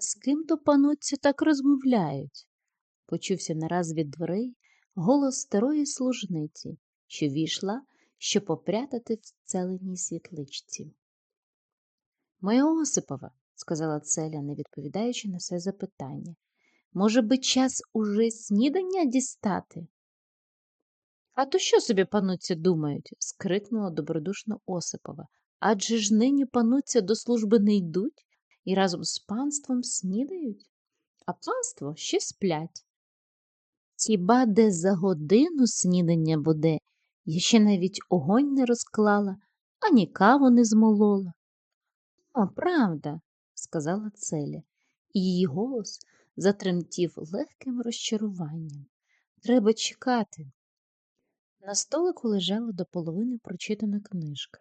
З ким то пануться так розмовляють? Почувся нараз від дверей голос старої служниці, що війшла, щоб попрятати в целеній світличці. Моя Осипова, сказала Целя, не відповідаючи на все запитання, може би час уже снідання дістати? А то що собі пануться думають? скрикнула добродушно Осипова. Адже ж нині пануться до служби не йдуть і разом з панством снідають, а панство ще сплять. Хіба де за годину снідання буде, я ще навіть огонь не розклала, ані каву не змолола. О, правда, сказала Целя, і її голос затремтів легким розчаруванням. Треба чекати. На столику лежала до половини прочитана книжка,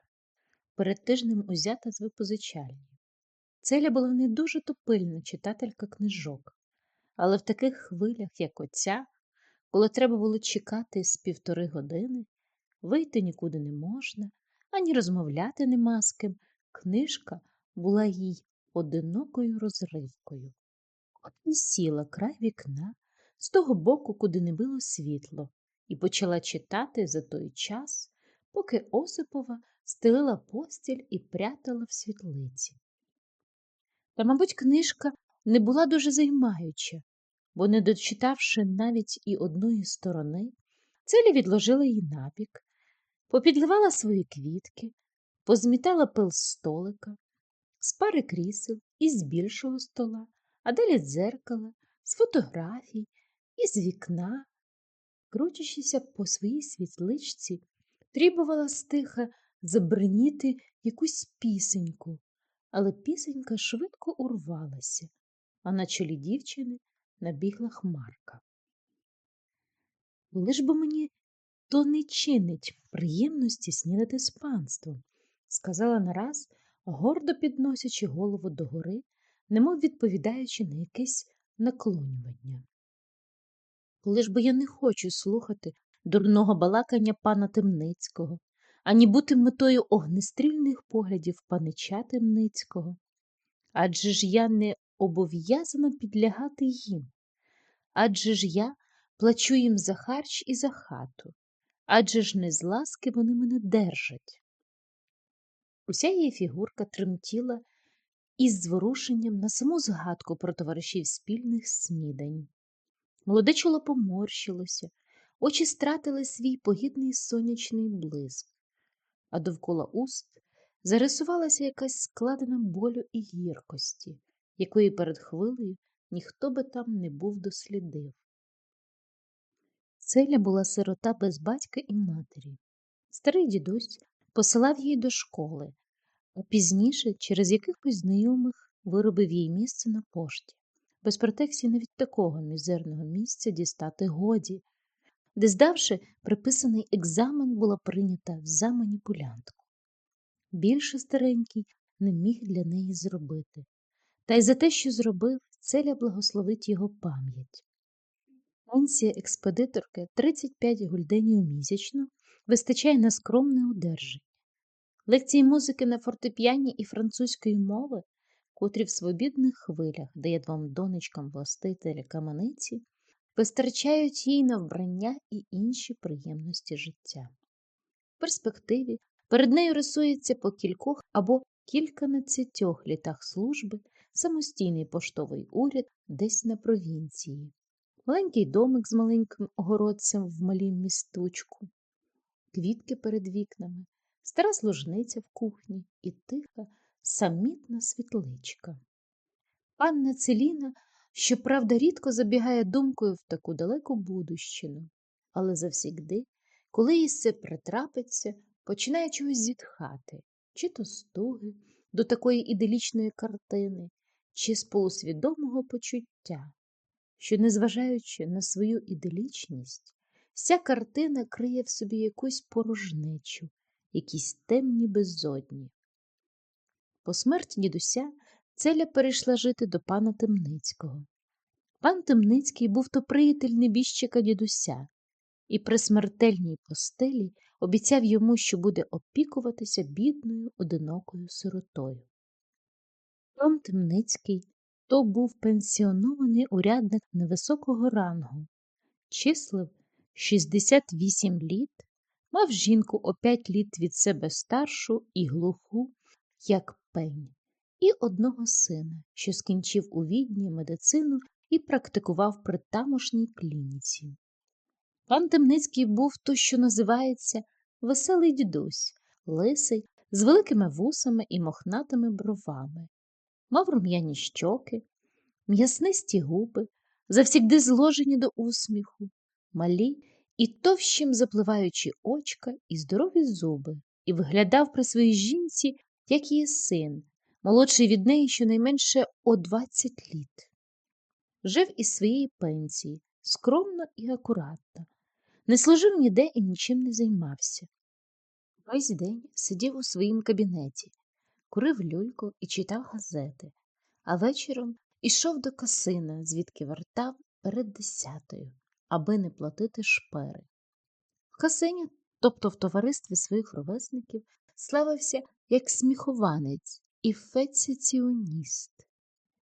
перед тижнем узята з випозичальні. Целя була не дуже топильна читателька книжок, але в таких хвилях, як оця, коли треба було чекати з півтори години, вийти нікуди не можна, ані розмовляти нема з ким, книжка була їй одинокою розривкою. От і сіла край вікна з того боку, куди не било світло, і почала читати за той час, поки Осипова стелила постіль і прятала в світлиці. Та, мабуть, книжка не була дуже займаюча, бо, не дочитавши навіть і одної сторони, Целі відложила її напік, попідливала свої квітки, позмітала пил з столика, з пари крісел і з більшого стола, а далі дзеркала, з фотографій і з вікна, крутячися по своїй світличці, трібувала стиха забриніти якусь пісеньку, але пісенька швидко урвалася, а на чолі дівчини набігла хмарка. Ж бо мені то не чинить приємності снідати з панством, сказала нараз, гордо підносячи голову догори, немов відповідаючи на якесь наклонювання. Ж бо я не хочу слухати дурного балакання пана Темницького, ані бути метою огнестрільних поглядів панича Темницького, адже ж я не обов'язана підлягати їм, адже ж я плачу їм за харч і за хату, адже ж не з ласки вони мене держать. Уся її фігурка тремтіла із зворушенням на саму згадку про товаришів спільних снідань. Молоде чоло поморщилося, очі стратили свій погідний сонячний блиск, а довкола уст зарисувалася якась складена болю і гіркості, якої перед хвилею ніхто би там не був дослідив. Целя була сирота без батька і матері. Старий дідусь посилав її до школи, а пізніше через якихось знайомих виробив їй місце на пошті. Без протекції навіть такого мізерного місця дістати годі, де, здавши приписаний екзамен, була прийнята за маніпулянтку. Більше старенький не міг для неї зробити, та й за те, що зробив, целя благословить його пам'ять. Пенсія експедиторки 35 гульденів місячно вистачає на скромне одержання. Лекції музики на фортепіані і французької мови, котрі в свобідних хвилях дає двом донечкам властителя камениці, вистачають їй на вбрання і інші приємності життя. В перспективі перед нею рисується по кількох або кільканадцятьох літах служби самостійний поштовий уряд десь на провінції, маленький домик з маленьким огородцем в малім місточку, квітки перед вікнами, стара служниця в кухні і тиха, самітна світличка. Панна Целіна, щоправда, рідко забігає думкою в таку далеку будущину, але завсігди, коли їй це притрапиться, починає чогось зітхати, чи то стуги до такої іделічної картини, чи з полусвідомого почуття, що, незважаючи на свою іделічність, вся картина криє в собі якусь порожнечу, якісь темні безодні. По смерті дідуся Целя перейшла жити до пана Темницького. Пан Темницький був то приятель небіжчика дідуся, і при смертельній постелі обіцяв йому, що буде опікуватися бідною одинокою сиротою. Пан Темницький То був пенсіонований урядник невисокого рангу, числив 68 літ, мав жінку о 5 літ від себе старшу і глуху, як пень, і одного сина, що скінчив у відні медицину і практикував при тамошній клініці. Пан Темницький був то, що називається веселий дідусь, лисий, з великими вусами і мохнатими бровами, мав рум'яні щоки, м'яснисті губи, завсігди зложені до усміху, малі і товщим запливаючі очка і здорові зуби, і виглядав при своїй жінці, як її син, молодший від неї щонайменше о 20 літ. Жив із своєї пенсії, скромно і акуратно, не служив ніде і нічим не займався. Весь день сидів у своїм кабінеті, курив люльку і читав газети, а вечором ішов до касина, звідки вертав перед десятою, аби не платити шпери. В касині, тобто в товаристві своїх ровесників, славився як сміхованець і феціціоніст,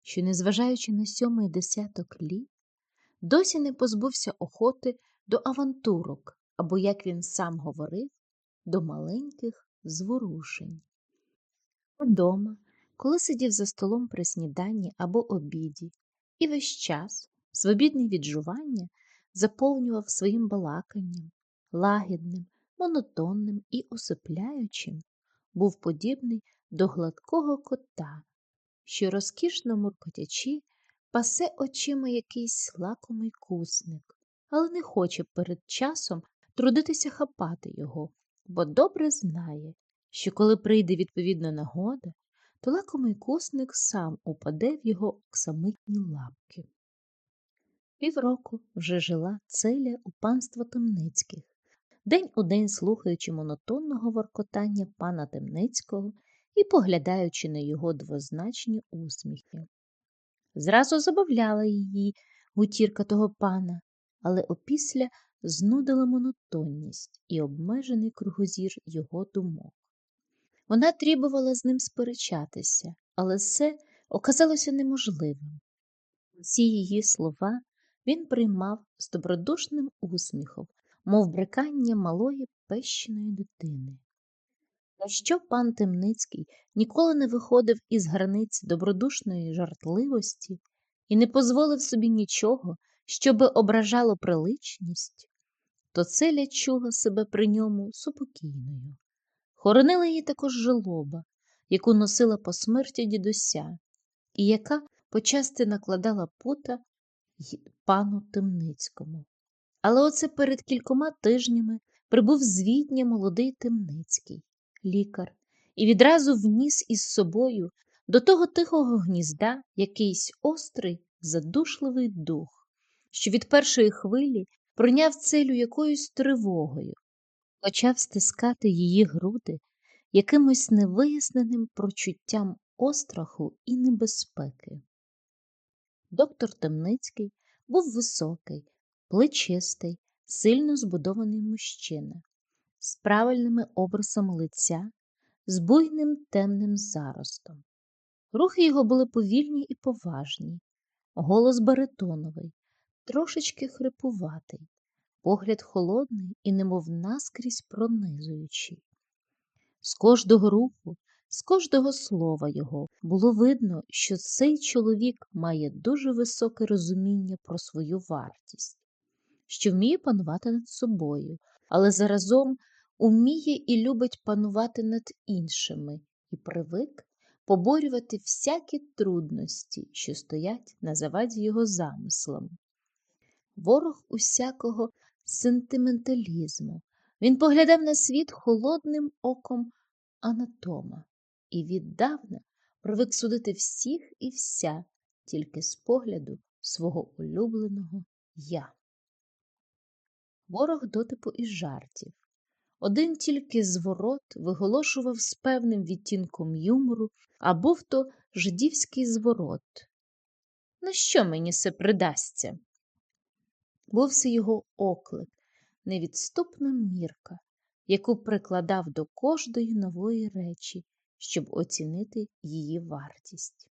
що, незважаючи на сьомий десяток літ, досі не позбувся охоти до авантурок або, як він сам говорив, до маленьких зворушень. Удома, коли сидів за столом при сніданні або обіді, і весь час, свобідний від жування, заповнював своїм балаканням, лагідним, монотонним і осипляючим, був подібний до гладкого кота, що розкішно муркотячи, пасе очима якийсь лакомий кусник, але не хоче перед часом трудитися хапати його, бо добре знає, що коли прийде відповідна нагода, то лакомий кусник сам упаде в його оксамитні лапки. Півроку вже жила целя у панства Темницьких, день у день слухаючи монотонного воркотання пана Темницького і поглядаючи на його двозначні усміхи. Зразу забавляла її гутірка того пана, але опісля знудила монотонність і обмежений кругозір його думок. Вона трібувала з ним сперечатися, але все оказалося неможливим. Всі її слова він приймав з добродушним усміхом, мов брикання малої пещеної дитини. На що пан Темницький ніколи не виходив із границь добродушної жартливості і не дозволив собі нічого, щоби ображало приличність, то Целя чула себе при ньому супокійною. Хоронила її також жалоба, яку носила по смерті дідуся, і яка почасти накладала пута пану Темницькому. Але оце перед кількома тижнями прибув з Відня молодий Темницький, лікар, і відразу вніс із собою до того тихого гнізда якийсь острий, задушливий дух, що від першої хвилі пройняв целю якоюсь тривогою, почав стискати її груди якимось невиясненим прочуттям остраху і небезпеки. Доктор Темницький був високий, плечистий, сильно збудований мужчина, з правильними обрисами лиця, з буйним темним заростом. Рухи його були повільні і поважні, голос баритоновий, трошечки хрипуватий, погляд холодний і немов наскрізь пронизуючий. З кожного руху, з кожного слова його було видно, що цей чоловік має дуже високе розуміння про свою вартість, що вміє панувати над собою, але заразом уміє і любить панувати над іншими і привик поборювати всякі трудності, що стоять на заваді його замислам. Ворог усякого сентименталізму. Він поглядав на світ холодним оком анатома і віддавна привик судити всіх і вся тільки з погляду свого улюбленого я. Ворог дотипу і жартів. Один тільки зворот виголошував з певним відтінком юмору, а був то жидівський зворот. На що мені се придасться? Був це його оклик, невідступна мірка, яку прикладав до кожної нової речі, щоб оцінити її вартість.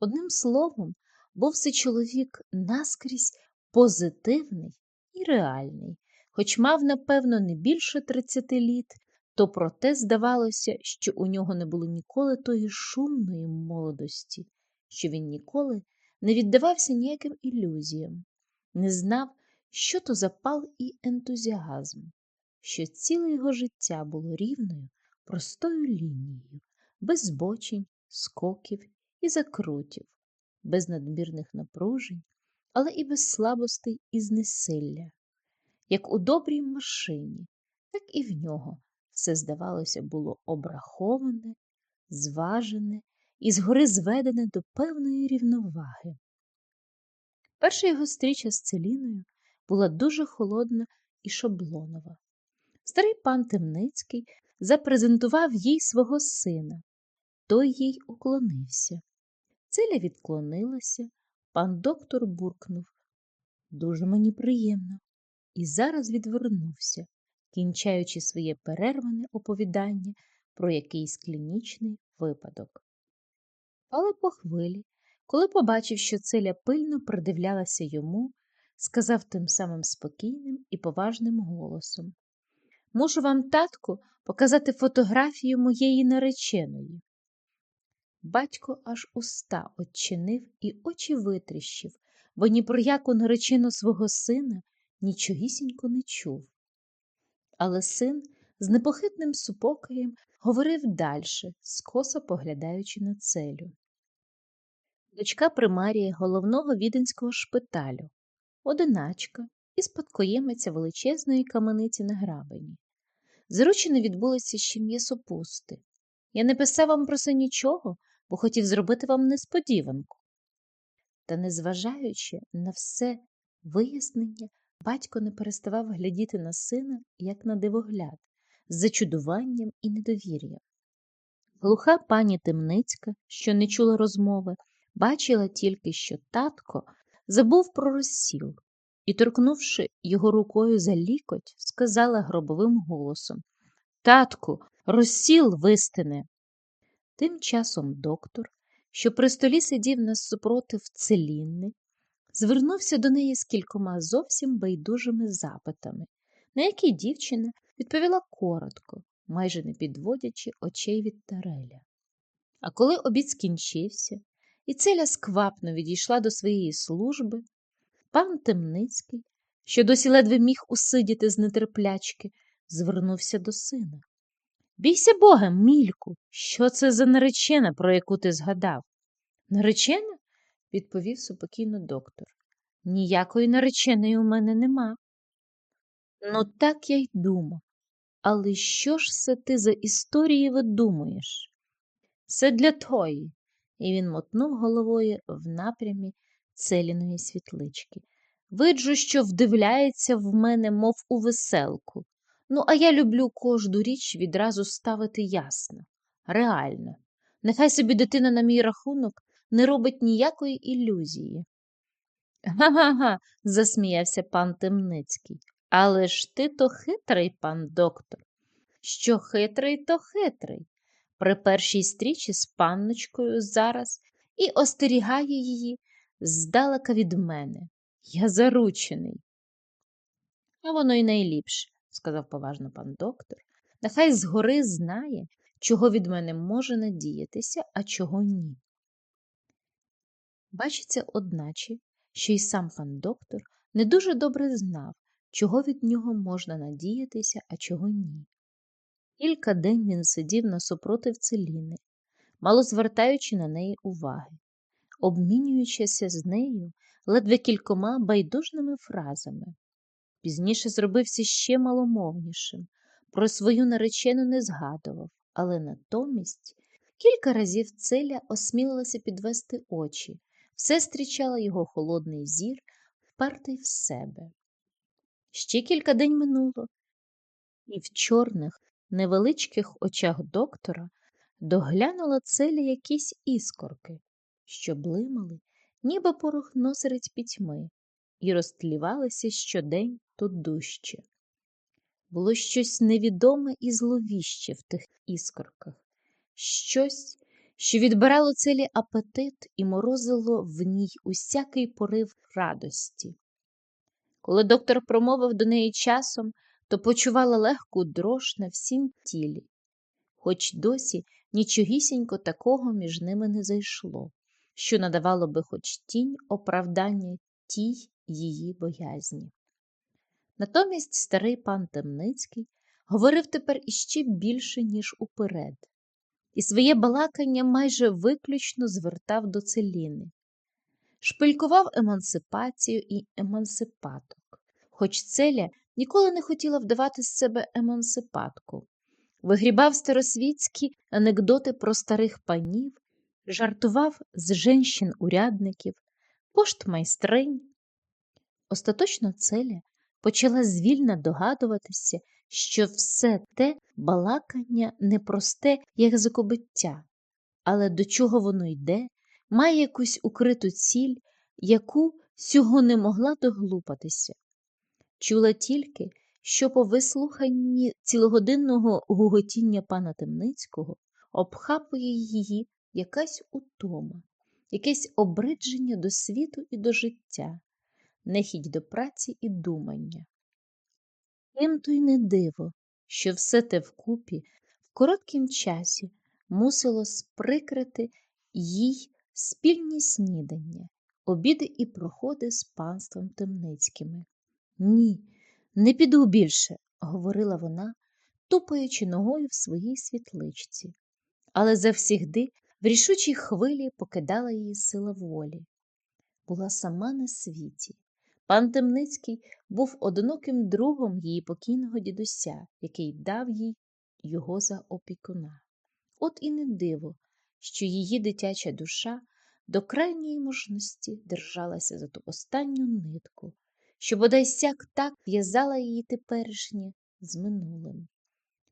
Одним словом, був це чоловік наскрізь позитивний і реальний, хоч мав, напевно, не більше 30 літ, то проте здавалося, що у нього не було ніколи тої шумної молодості, що він ніколи не віддавався ніяким ілюзіям, не знав, що то запал і ентузіазм, що ціле його життя було рівною, простою лінією, без збочень, скоків і закрутів, без надмірних напружень, але і без слабостей і знесилля. Як у добрій машині, так і в нього все, здавалося, було обраховане, зважене і згори зведене до певної рівноваги. Перша його стріча з Целіною була дуже холодна і шаблонова. Старий пан Темницький запрезентував їй свого сина, той їй уклонився. Целя відклонилася, пан доктор буркнув. Дуже мені приємно, і зараз відвернувся, кінчаючи своє перерване оповідання про якийсь клінічний випадок. Але по хвилі, коли побачив, що Целя пильно придивлялася йому, сказав тим самим спокійним і поважним голосом Мушу вам, татку, показати фотографію моєї нареченої. Батько аж уста odчинив і очі витріщив, бо ні про яку наречену свого сина нічогісінько не чув. Але син з непохитним супокоєм говорив дальше, скоса поглядаючи на целю. Дочка примарії головного віденського шпиталю, одиначка і спадкоємиця величезної камениці на грабені. Зручини відбулися ще м'ясопусти. Я не писав вам про це нічого, бо хотів зробити вам несподіванку. Та, незважаючи на все вияснення, батько не переставав глядіти на сина, як на дивогляд, з зачудуванням і недовір'ям. Глуха пані Темницька, що не чула розмови, бачила тільки, що татко забув про розсіл і, торкнувши його рукою за лікоть, сказала гробовим голосом Татку, розсіл вистине. Тим часом доктор, що при столі сидів насупротив целінни, звернувся до неї з кількома зовсім байдужими запитами, на які дівчина відповіла коротко, майже не підводячи очей від тареля. А коли обід скінчився, і целя сквапно відійшла до своєї служби, пан Темницький, що досі ледве міг усидіти з нетерплячки, звернувся до сина. Бійся бога, мільку, що це за наречена, про яку ти згадав? Наречена? Відповів супокійно доктор. Ніякої нареченої у мене нема. Ну, так я й думав. Але що ж це ти за історії видумуєш? Це для тої. І він мотнув головою в напрямі целіної світлички. Виджу, що вдивляється в мене, мов у веселку. Ну, а я люблю кожну річ відразу ставити ясно, реально. Нехай собі дитина на мій рахунок не робить ніякої ілюзії. Га-га-га, засміявся пан Темницький. Але ж ти то хитрий, пан доктор. Що хитрий, то хитрий. При першій стрічі з панночкою зараз і остерігає її здалека від мене. Я заручений. А воно й найліпше сказав поважно пан доктор, нехай згори знає, чого від мене може надіятися, а чого ні. Бачиться, одначе, що й сам пан доктор не дуже добре знав, чого від нього можна надіятися, а чого ні. Кілька день він сидів насупротив целіни, мало звертаючи на неї уваги, обмінюючися з нею ледве кількома байдужними фразами. Пізніше зробився ще маломовнішим, про свою наречену не згадував, але натомість кілька разів целя осмілилася підвести очі, все зустрічала його холодний зір, впертий в себе. Ще кілька день минуло, і в чорних, невеличких очах доктора доглянула целя якісь іскорки, що блимали, ніби порохно серед пітьми, і розтлівалися щодень тут дужче. Було щось невідоме і зловіще в тих іскорках, щось, що відбирало целі апетит і морозило в ній усякий порив радості. Коли доктор промовив до неї часом, то почувала легку дрож на всім тілі, хоч досі нічогісінько такого між ними не зайшло, що надавало би хоч тінь оправдання тій її боязні. Натомість старий пан Темницький говорив тепер іще більше, ніж уперед, і своє балакання майже виключно звертав до целіни, шпилькував емансипацію і емансипаток, хоч целя ніколи не хотіла вдавати з себе емансипатку, вигрібав старосвітські анекдоти про старих панів, жартував з женщин-урядників, поштмайстринь. Остаточно целя почала звільно догадуватися, що все те балакання непросте язикобиття, але до чого воно йде, має якусь укриту ціль, яку сього не могла доглупатися. Чула тільки, що по вислуханні цілогодинного гуготіння пана Темницького обхапує її якась утома, якесь обридження до світу і до життя, нехідь до праці і думання. Тим то й не диво, що все те вкупі в короткім часі мусило сприкрити їй спільні снідання, обіди і проходи з панством Темницькими. Ні, не піду більше, говорила вона, тупаючи ногою в своїй світличці, але завсігди в рішучій хвилі покидала її сила волі. Була сама на світі. Пан Темницький був одиноким другом її покійного дідуся, який дав їй його за опікуна. От і не диво, що її дитяча душа до крайньої мужності держалася за ту останню нитку, що бодай сяк так в'язала її теперішнє з минулим.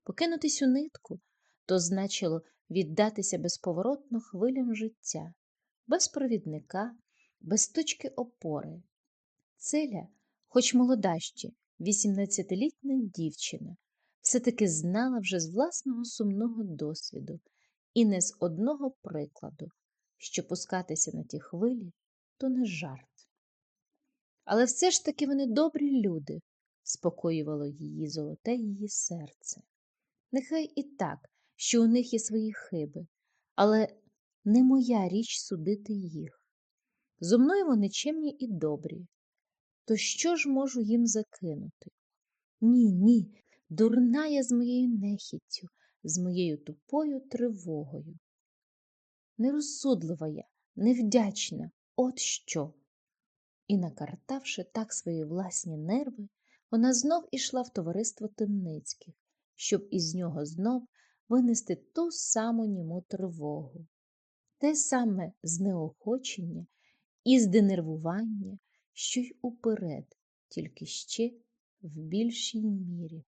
Покинути цю нитку то значило віддатися безповоротно хвилям життя, без провідника, без точки опори. Целя, хоч молода ще, вісімнадцятилітня дівчина, все-таки знала вже з власного сумного досвіду і не з одного прикладу, що пускатися на ті хвилі то не жарт. Але все ж таки вони добрі люди, спокоювало її золоте її серце. Нехай і так, що у них є свої хиби, але не моя річ судити їх. Зо мною вони чемні і добрі. То що ж можу їм закинути? Ні, ні, дурна я з моєю нехіттю, з моєю тупою тривогою. Нерозсудлива я, невдячна, от що. І, накартавши так свої власні нерви, вона знов ішла в товариство Темницьких, щоб із нього знов винести ту саму німу тривогу, те саме знеохочення і зденервування, що й уперед, тільки ще в більшій мірі.